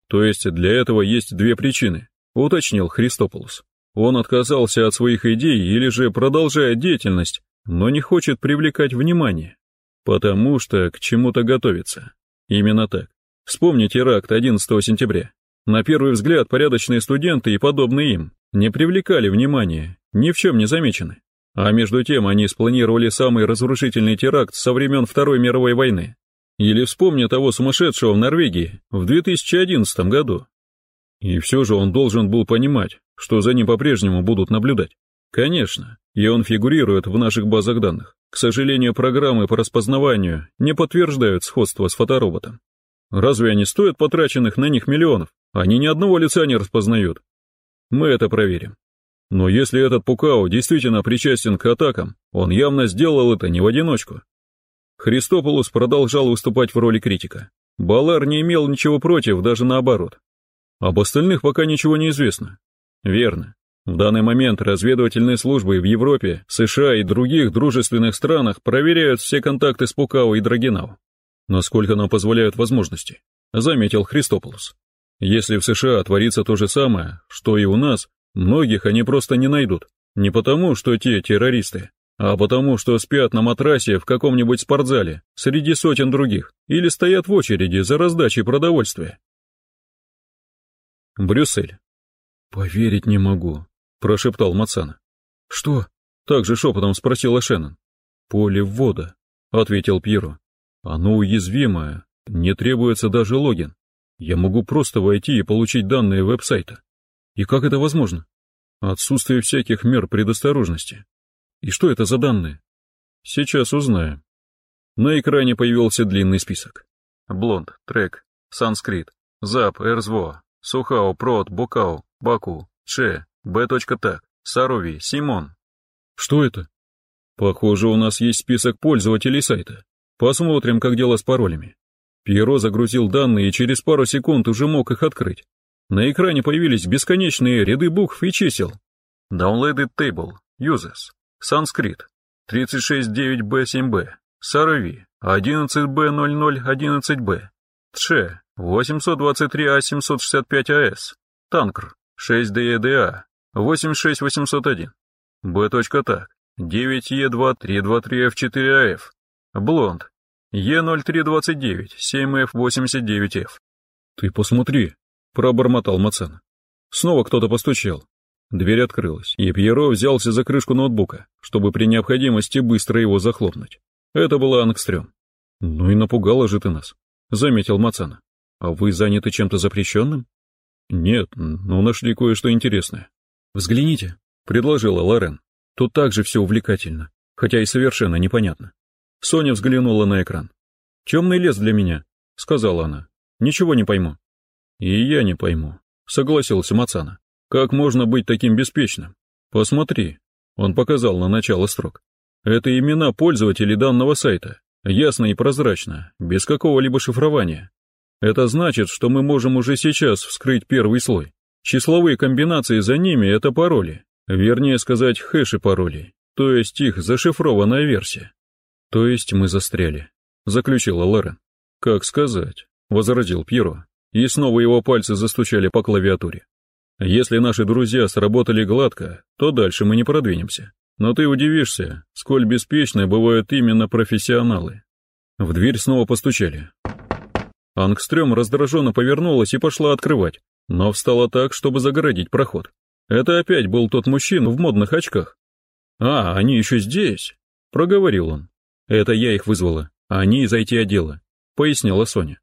То есть для этого есть две причины, уточнил Христополус. Он отказался от своих идей или же продолжает деятельность, но не хочет привлекать внимание, потому что к чему-то готовится. Именно так. Вспомни теракт 11 сентября. На первый взгляд порядочные студенты и подобные им не привлекали внимания, ни в чем не замечены. А между тем они спланировали самый разрушительный теракт со времен Второй мировой войны. Или вспомни того сумасшедшего в Норвегии в 2011 году. И все же он должен был понимать, что за ним по-прежнему будут наблюдать. Конечно, и он фигурирует в наших базах данных. К сожалению, программы по распознаванию не подтверждают сходство с фотороботом. Разве они стоят потраченных на них миллионов? Они ни одного лица не распознают. Мы это проверим. Но если этот Пукао действительно причастен к атакам, он явно сделал это не в одиночку. Христополус продолжал выступать в роли критика. Балар не имел ничего против, даже наоборот. Об остальных пока ничего не известно. Верно. В данный момент разведывательные службы в Европе, США и других дружественных странах проверяют все контакты с Пукао и Драгинау. Насколько нам позволяют возможности, заметил Христополус. Если в США творится то же самое, что и у нас, многих они просто не найдут. Не потому, что те террористы, а потому, что спят на матрасе в каком-нибудь спортзале среди сотен других или стоят в очереди за раздачей продовольствия. Брюссель. «Поверить не могу», — прошептал Мацана. «Что?» — также шепотом спросила Шеннон. «Поле ввода», — ответил Пьеро. «Оно уязвимое, не требуется даже логин. Я могу просто войти и получить данные веб-сайта. И как это возможно? Отсутствие всяких мер предосторожности. И что это за данные? Сейчас узнаем. На экране появился длинный список. Блонд, Трек, Санскрит, Зап, Эрзво, Сухао, Прот, Букао, Баку, Че, Б.Так, Саруви, Симон. Что это? Похоже, у нас есть список пользователей сайта. Посмотрим, как дело с паролями. Пьеро загрузил данные и через пару секунд уже мог их открыть. На экране появились бесконечные ряды букв и чисел. Downloaded Table, Users, Sanskrit, 369B7B, Saravi, 11B0011B, Тше, 823А765АС, Танкр, 6DEDA, 86801, B.Так, 9Е23223F4АФ, Блонд, Е0329, 7F89F. Ты посмотри, пробормотал Мацен. Снова кто-то постучал. Дверь открылась, и Пьеро взялся за крышку ноутбука, чтобы при необходимости быстро его захлопнуть. Это была Ангстрём. «Ну и напугала же ты нас», — заметил Мацана. «А вы заняты чем-то запрещенным?» «Нет, но нашли кое-что интересное». «Взгляните», — предложила Лорен. «Тут также все увлекательно, хотя и совершенно непонятно». Соня взглянула на экран. «Темный лес для меня», — сказала она. «Ничего не пойму». «И я не пойму», — согласился Мацана. «Как можно быть таким беспечным? Посмотри». Он показал на начало строк. «Это имена пользователей данного сайта. Ясно и прозрачно, без какого-либо шифрования. Это значит, что мы можем уже сейчас вскрыть первый слой. Числовые комбинации за ними — это пароли. Вернее сказать, хэши паролей, то есть их зашифрованная версия. То есть мы застряли, заключила Лорен. Как сказать, возразил Пьеро, и снова его пальцы застучали по клавиатуре. Если наши друзья сработали гладко, то дальше мы не продвинемся. Но ты удивишься, сколь беспечны бывают именно профессионалы. В дверь снова постучали. Ангстрём раздраженно повернулась и пошла открывать, но встала так, чтобы загородить проход. Это опять был тот мужчина в модных очках. «А, они еще здесь», — проговорил он. «Это я их вызвала, а они из IT-отдела», — пояснила Соня.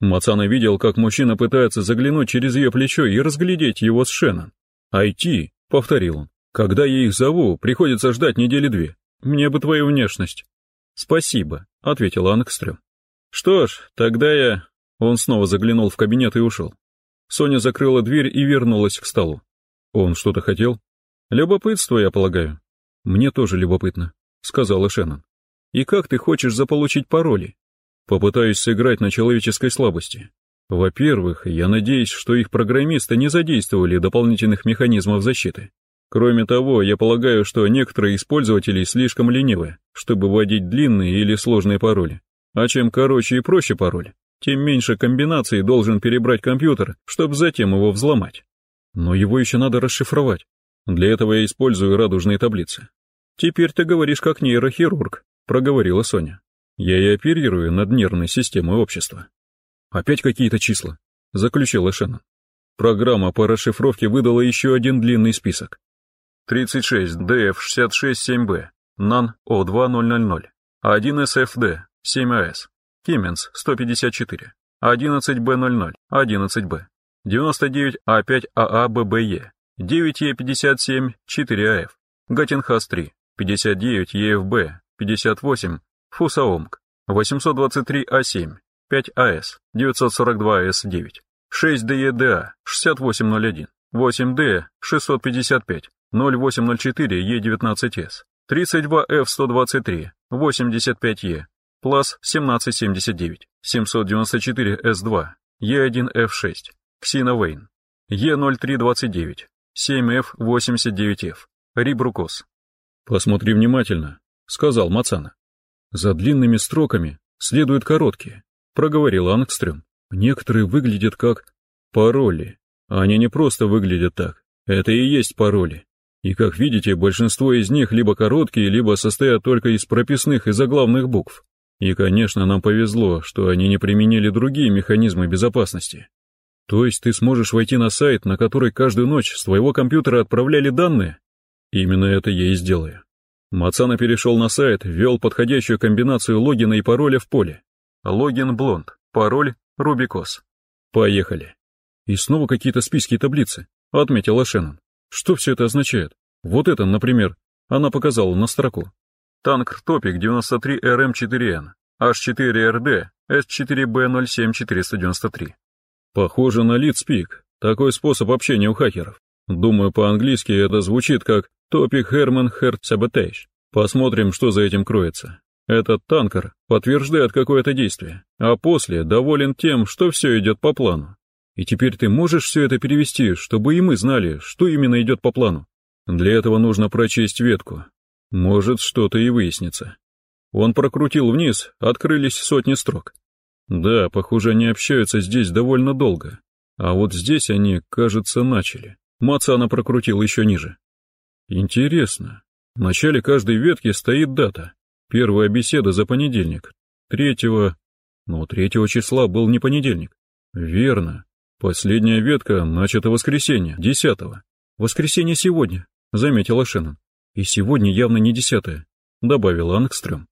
Мацана видел, как мужчина пытается заглянуть через ее плечо и разглядеть его с Шеннон. «IT», — повторил он, — «когда я их зову, приходится ждать недели две. Мне бы твою внешность». «Спасибо», — ответила Ангстрём. «Что ж, тогда я...» Он снова заглянул в кабинет и ушел. Соня закрыла дверь и вернулась к столу. Он что-то хотел? Любопытство, я полагаю. Мне тоже любопытно, сказала Шеннон. И как ты хочешь заполучить пароли? Попытаюсь сыграть на человеческой слабости. Во-первых, я надеюсь, что их программисты не задействовали дополнительных механизмов защиты. Кроме того, я полагаю, что некоторые из пользователей слишком ленивы, чтобы вводить длинные или сложные пароли. А чем короче и проще пароль, тем меньше комбинаций должен перебрать компьютер, чтобы затем его взломать. Но его еще надо расшифровать. Для этого я использую радужные таблицы. Теперь ты говоришь как нейрохирург, проговорила Соня. Я и оперирую над нервной системой общества. Опять какие-то числа, заключила Шеннон. Программа по расшифровке выдала еще один длинный список. 36 DF667B, NAN O2000, 1 SFD, 7AS, Siemens 154, 11B00, 11B, 99А5ААББЕ, 9Е57 4АФ, Гатинхас-3, 59 ЕФБ, 58 Фусаомк, 823А7, 5АС, 942С9, 6ДЕДА, 6801, 8Д, 655, 0804 Е19С, 32Ф123, 85Е, Плас 1779, 794 С2, Е1Ф6, Ксиновейн, Е0329, 7Ф89Ф, Рибрукос. «Посмотри внимательно», — сказал Мацана. «За длинными строками следуют короткие», — проговорил Ангстрем. «Некоторые выглядят как пароли. Они не просто выглядят так. Это и есть пароли. И, как видите, большинство из них либо короткие, либо состоят только из прописных и заглавных букв. И, конечно, нам повезло, что они не применили другие механизмы безопасности. То есть ты сможешь войти на сайт, на который каждую ночь с твоего компьютера отправляли данные? Именно это я и сделаю. Мацана перешел на сайт, ввел подходящую комбинацию логина и пароля в поле. Логин блонд, пароль Рубикос. Поехали. И снова какие-то списки и таблицы, отметила Шеннон. Что все это означает? Вот это, например, она показала на строку. Танк Топик 93РМ4Н, H4RD, S4B07493. Похоже на лидспик, такой способ общения у хакеров. Думаю, по-английски это звучит как Herman Heart Sabotage. Посмотрим, что за этим кроется. Этот танкер подтверждает какое-то действие, а после доволен тем, что все идет по плану. И теперь ты можешь все это перевести, чтобы и мы знали, что именно идет по плану. Для этого нужно прочесть ветку. Может, что-то и выяснится. Он прокрутил вниз, открылись сотни строк. Да, похоже, они общаются здесь довольно долго. А вот здесь они, кажется, начали. Мацана прокрутил еще ниже. Интересно. В начале каждой ветки стоит дата. Первая беседа за понедельник. Третьего... Но третьего числа был не понедельник. Верно. Последняя ветка начата воскресенье, десятого. Воскресенье сегодня, заметила Шеннон. И сегодня явно не десятое, добавила Ангстрем.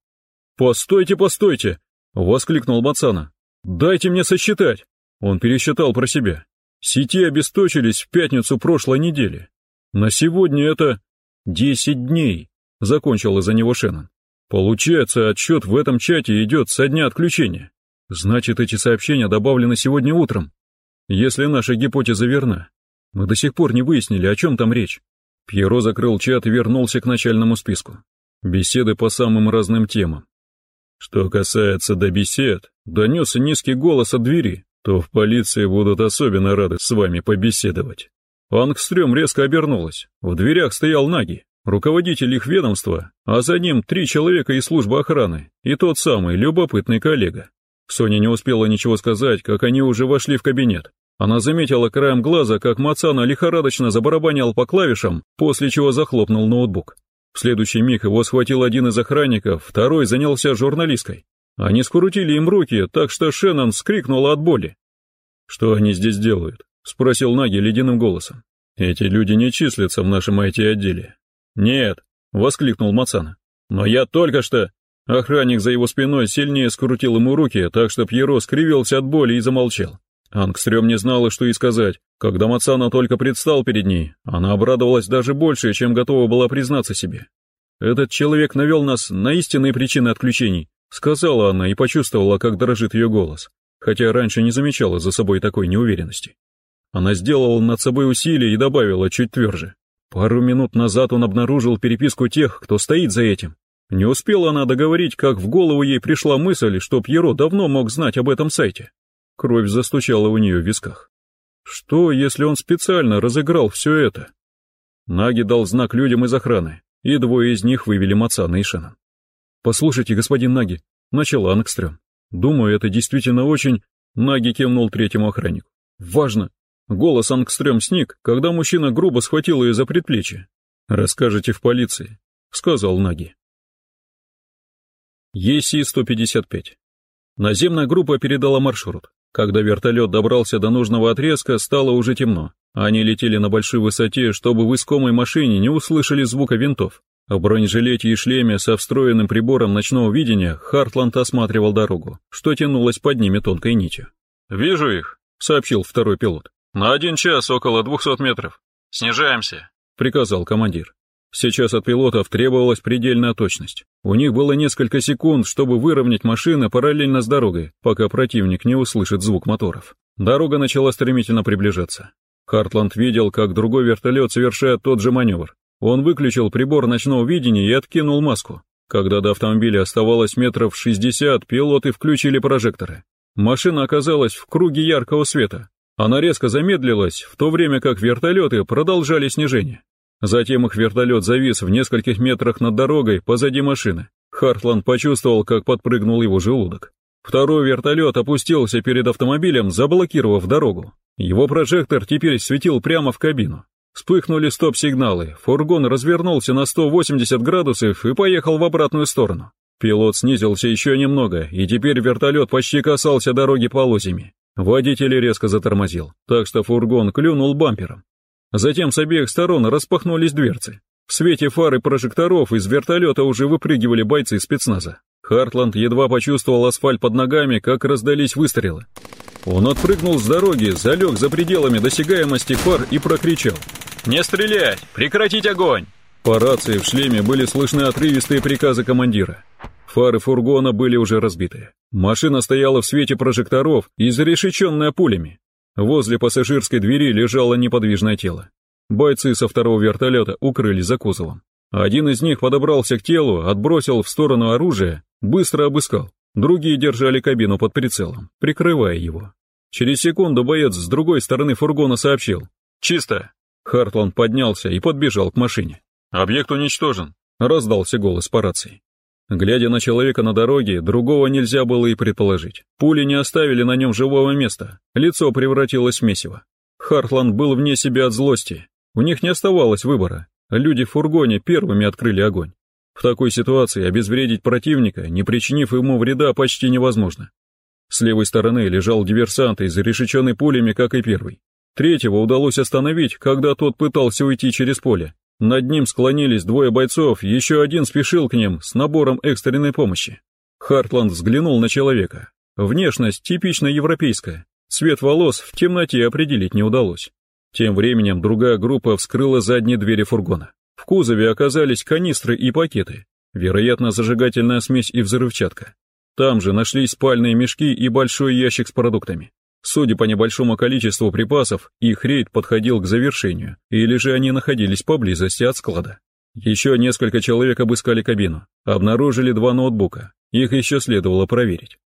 Постойте, постойте! воскликнул Мацана. Дайте мне сосчитать! Он пересчитал про себя. Сети обесточились в пятницу прошлой недели. На сегодня это десять дней, закончила за него Шеннон. Получается, отсчет в этом чате идет со дня отключения. Значит, эти сообщения добавлены сегодня утром. Если наша гипотеза верна, мы до сих пор не выяснили, о чем там речь. Пьеро закрыл чат и вернулся к начальному списку. Беседы по самым разным темам. Что касается до бесед, донесся низкий голос от двери, то в полиции будут особенно рады с вами побеседовать. Ангстрём резко обернулась. В дверях стоял Наги, руководитель их ведомства, а за ним три человека из службы охраны и тот самый любопытный коллега. Соня не успела ничего сказать, как они уже вошли в кабинет. Она заметила краем глаза, как Мацана лихорадочно забарабанил по клавишам, после чего захлопнул ноутбук. В следующий миг его схватил один из охранников, второй занялся журналисткой. Они скрутили им руки, так что Шеннон скрикнула от боли. «Что они здесь делают?» — спросил Наги ледяным голосом. «Эти люди не числятся в нашем IT-отделе». «Нет», — воскликнул Мацана. «Но я только что...» Охранник за его спиной сильнее скрутил ему руки, так что Пьеро скривился от боли и замолчал. Ангстрём не знала, что и сказать. Когда Мацана только предстал перед ней, она обрадовалась даже больше, чем готова была признаться себе. «Этот человек навел нас на истинные причины отключений», сказала она и почувствовала, как дрожит ее голос, хотя раньше не замечала за собой такой неуверенности. Она сделала над собой усилие и добавила чуть тверже. Пару минут назад он обнаружил переписку тех, кто стоит за этим. Не успела она договорить, как в голову ей пришла мысль, что Пьеро давно мог знать об этом сайте. Кровь застучала у нее в висках. Что, если он специально разыграл все это? Наги дал знак людям из охраны, и двое из них вывели Мацана и Шеннон. «Послушайте, господин Наги», — начала Ангстрём. «Думаю, это действительно очень...» Наги кивнул третьему охраннику. «Важно!» Голос Ангстрём сник, когда мужчина грубо схватил ее за предплечье. «Расскажете в полиции», — сказал Наги. ЕСИ-155. Наземная группа передала маршрут. Когда вертолет добрался до нужного отрезка, стало уже темно. Они летели на большой высоте, чтобы в искомой машине не услышали звука винтов. В бронежилете и шлеме со встроенным прибором ночного видения Хартланд осматривал дорогу, что тянулось под ними тонкой нитью. «Вижу их», — сообщил второй пилот. «На один час около двухсот метров. Снижаемся», — приказал командир. Сейчас от пилотов требовалась предельная точность. У них было несколько секунд, чтобы выровнять машины параллельно с дорогой, пока противник не услышит звук моторов. Дорога начала стремительно приближаться. Хартланд видел, как другой вертолет совершает тот же маневр. Он выключил прибор ночного видения и откинул маску. Когда до автомобиля оставалось метров 60, пилоты включили прожекторы. Машина оказалась в круге яркого света. Она резко замедлилась, в то время как вертолеты продолжали снижение. Затем их вертолет завис в нескольких метрах над дорогой позади машины. Хартланд почувствовал, как подпрыгнул его желудок. Второй вертолет опустился перед автомобилем, заблокировав дорогу. Его прожектор теперь светил прямо в кабину. Вспыхнули стоп-сигналы, фургон развернулся на 180 градусов и поехал в обратную сторону. Пилот снизился еще немного, и теперь вертолет почти касался дороги полозьями. Водитель резко затормозил, так что фургон клюнул бампером. Затем с обеих сторон распахнулись дверцы. В свете фар и прожекторов из вертолета уже выпрыгивали бойцы спецназа. Хартланд едва почувствовал асфальт под ногами, как раздались выстрелы. Он отпрыгнул с дороги, залег за пределами досягаемости фар и прокричал. «Не стрелять! Прекратить огонь!» По рации в шлеме были слышны отрывистые приказы командира. Фары фургона были уже разбиты. Машина стояла в свете прожекторов и зарешеченная пулями. Возле пассажирской двери лежало неподвижное тело. Бойцы со второго вертолета укрылись за кузовом. Один из них подобрался к телу, отбросил в сторону оружие, быстро обыскал. Другие держали кабину под прицелом, прикрывая его. Через секунду боец с другой стороны фургона сообщил. «Чисто!» Хартланд поднялся и подбежал к машине. «Объект уничтожен», — раздался голос по рации. Глядя на человека на дороге, другого нельзя было и предположить. Пули не оставили на нем живого места, лицо превратилось в месиво. Хартланд был вне себя от злости. У них не оставалось выбора. Люди в фургоне первыми открыли огонь. В такой ситуации обезвредить противника, не причинив ему вреда, почти невозможно. С левой стороны лежал диверсант, изрешеченный пулями, как и первый. Третьего удалось остановить, когда тот пытался уйти через поле. Над ним склонились двое бойцов, еще один спешил к ним с набором экстренной помощи. Хартланд взглянул на человека. Внешность типично европейская. Цвет волос в темноте определить не удалось. Тем временем другая группа вскрыла задние двери фургона. В кузове оказались канистры и пакеты, вероятно, зажигательная смесь и взрывчатка. Там же нашлись спальные мешки и большой ящик с продуктами. Судя по небольшому количеству припасов, их рейд подходил к завершению, или же они находились поблизости от склада. Еще несколько человек обыскали кабину, обнаружили два ноутбука, их еще следовало проверить.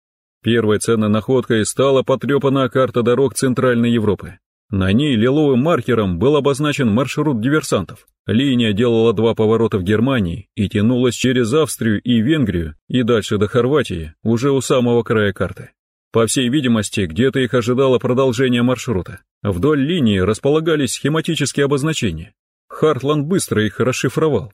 Первой ценной находкой стала потрепанная карта дорог Центральной Европы. На ней лиловым маркером был обозначен маршрут диверсантов. Линия делала два поворота в Германии и тянулась через Австрию и Венгрию и дальше до Хорватии, уже у самого края карты. По всей видимости, где-то их ожидало продолжение маршрута. Вдоль линии располагались схематические обозначения. Хартланд быстро их расшифровал.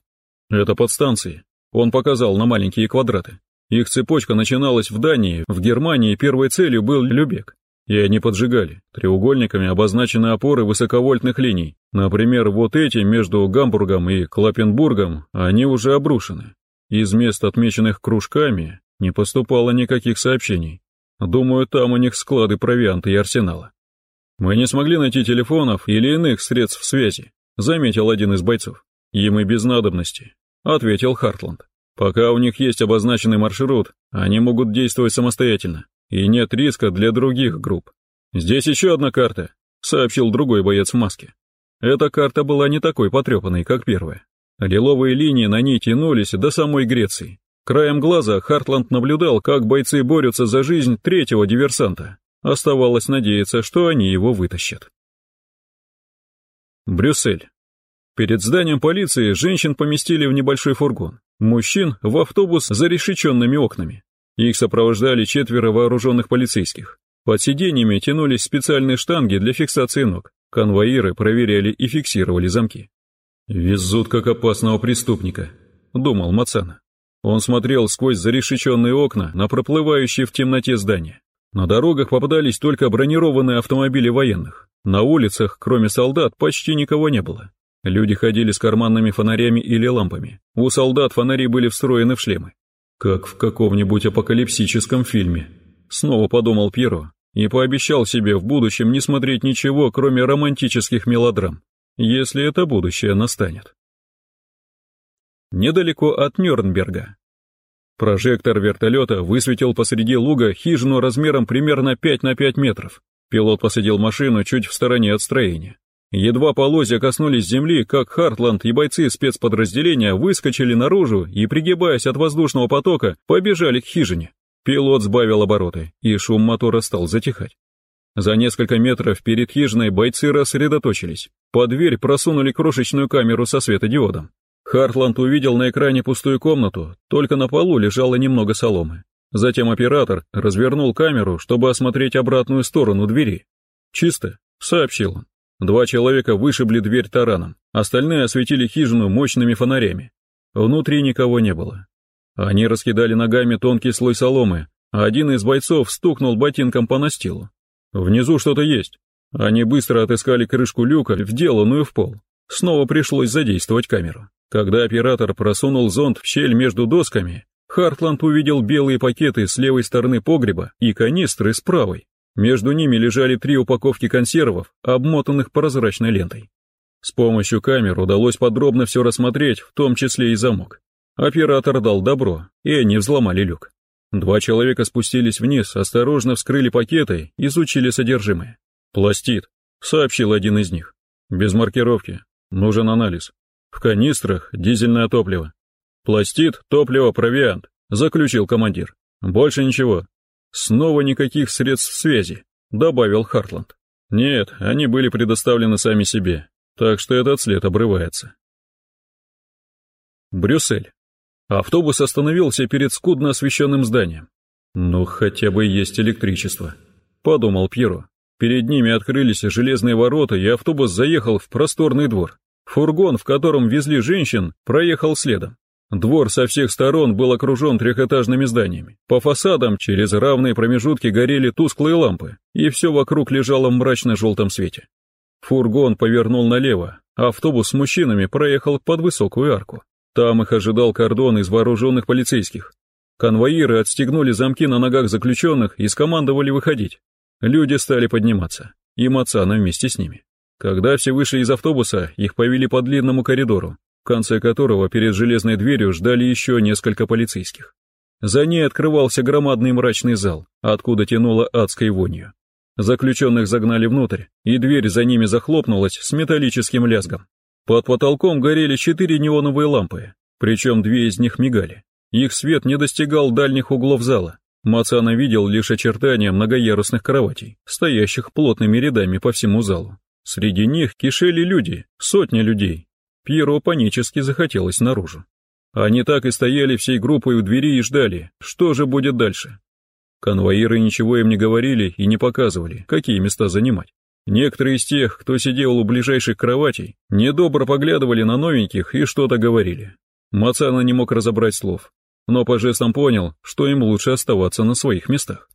Это подстанции. Он показал на маленькие квадраты. Их цепочка начиналась в Дании, в Германии первой целью был Любек. И они поджигали. Треугольниками обозначены опоры высоковольтных линий. Например, вот эти между Гамбургом и Клапенбургом, они уже обрушены. Из мест, отмеченных кружками, не поступало никаких сообщений. Думаю, там у них склады провианта и арсенала. Мы не смогли найти телефонов или иных средств связи, заметил один из бойцов. Им и без надобности, ответил Хартланд. Пока у них есть обозначенный маршрут, они могут действовать самостоятельно, и нет риска для других групп. Здесь еще одна карта, сообщил другой боец в маске. Эта карта была не такой потрепанной, как первая. Лиловые линии на ней тянулись до самой Греции, Краем глаза Хартланд наблюдал, как бойцы борются за жизнь третьего диверсанта. Оставалось надеяться, что они его вытащат. Брюссель. Перед зданием полиции женщин поместили в небольшой фургон, мужчин в автобус с зарешеченными окнами. Их сопровождали четверо вооруженных полицейских. Под сиденьями тянулись специальные штанги для фиксации ног. Конвоиры проверяли и фиксировали замки. «Везут как опасного преступника», — думал Мацана. Он смотрел сквозь зарешеченные окна на проплывающие в темноте здания. На дорогах попадались только бронированные автомобили военных. На улицах, кроме солдат, почти никого не было. Люди ходили с карманными фонарями или лампами. У солдат фонари были встроены в шлемы. Как в каком-нибудь апокалипсическом фильме. Снова подумал Пьеро. и пообещал себе в будущем не смотреть ничего, кроме романтических мелодрам, если это будущее настанет. Недалеко от Нюрнберга. Прожектор вертолета высветил посреди луга хижину размером примерно 5 на 5 метров. Пилот посадил машину чуть в стороне от строения. Едва полозья коснулись земли, как Хартланд и бойцы спецподразделения выскочили наружу и, пригибаясь от воздушного потока, побежали к хижине. Пилот сбавил обороты, и шум мотора стал затихать. За несколько метров перед хижиной бойцы рассредоточились. Под дверь просунули крошечную камеру со светодиодом. Хартланд увидел на экране пустую комнату, только на полу лежало немного соломы. Затем оператор развернул камеру, чтобы осмотреть обратную сторону двери. «Чисто», — сообщил он. Два человека вышибли дверь тараном, остальные осветили хижину мощными фонарями. Внутри никого не было. Они раскидали ногами тонкий слой соломы, а один из бойцов стукнул ботинком по настилу. Внизу что-то есть. Они быстро отыскали крышку люка, вделанную в пол. Снова пришлось задействовать камеру. Когда оператор просунул зонт в щель между досками, Хартланд увидел белые пакеты с левой стороны погреба и канистры с правой. Между ними лежали три упаковки консервов, обмотанных прозрачной лентой. С помощью камер удалось подробно все рассмотреть, в том числе и замок. Оператор дал добро, и они взломали люк. Два человека спустились вниз, осторожно вскрыли пакеты, изучили содержимое. «Пластит», — сообщил один из них. «Без маркировки. Нужен анализ. В канистрах дизельное топливо». «Пластит, топливо, провиант», — заключил командир. «Больше ничего». «Снова никаких средств связи», — добавил Хартланд. «Нет, они были предоставлены сами себе, так что этот след обрывается». Брюссель. Автобус остановился перед скудно освещенным зданием. «Ну, хотя бы есть электричество», — подумал Пьеро. Перед ними открылись железные ворота, и автобус заехал в просторный двор. Фургон, в котором везли женщин, проехал следом. Двор со всех сторон был окружен трехэтажными зданиями. По фасадам через равные промежутки горели тусклые лампы, и все вокруг лежало в мрачно-желтом свете. Фургон повернул налево, а автобус с мужчинами проехал под высокую арку. Там их ожидал кордон из вооруженных полицейских. Конвоиры отстегнули замки на ногах заключенных и скомандовали выходить. Люди стали подниматься, и Мацана вместе с ними. Когда все вышли из автобуса, их повели по длинному коридору, в конце которого перед железной дверью ждали еще несколько полицейских. За ней открывался громадный мрачный зал, откуда тянуло адской вонью. Заключенных загнали внутрь, и дверь за ними захлопнулась с металлическим лязгом. Под потолком горели четыре неоновые лампы, причем две из них мигали. Их свет не достигал дальних углов зала. Мацана видел лишь очертания многоярусных кроватей, стоящих плотными рядами по всему залу. Среди них кишели люди, сотни людей. Пьеро панически захотелось наружу. Они так и стояли всей группой у двери и ждали, что же будет дальше. Конвоиры ничего им не говорили и не показывали, какие места занимать. Некоторые из тех, кто сидел у ближайших кроватей, недобро поглядывали на новеньких и что-то говорили. Мацана не мог разобрать слов, но по жестам понял, что им лучше оставаться на своих местах.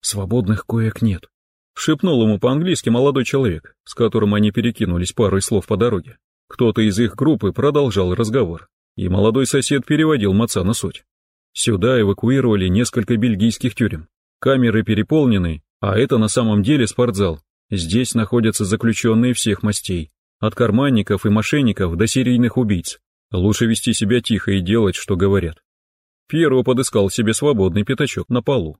«Свободных коек нет», — шепнул ему по-английски молодой человек, с которым они перекинулись парой слов по дороге. Кто-то из их группы продолжал разговор, и молодой сосед переводил Мацана суть. Сюда эвакуировали несколько бельгийских тюрем. Камеры переполнены, а это на самом деле спортзал, Здесь находятся заключенные всех мастей, от карманников и мошенников до серийных убийц. Лучше вести себя тихо и делать, что говорят. Пьеро подыскал себе свободный пятачок на полу.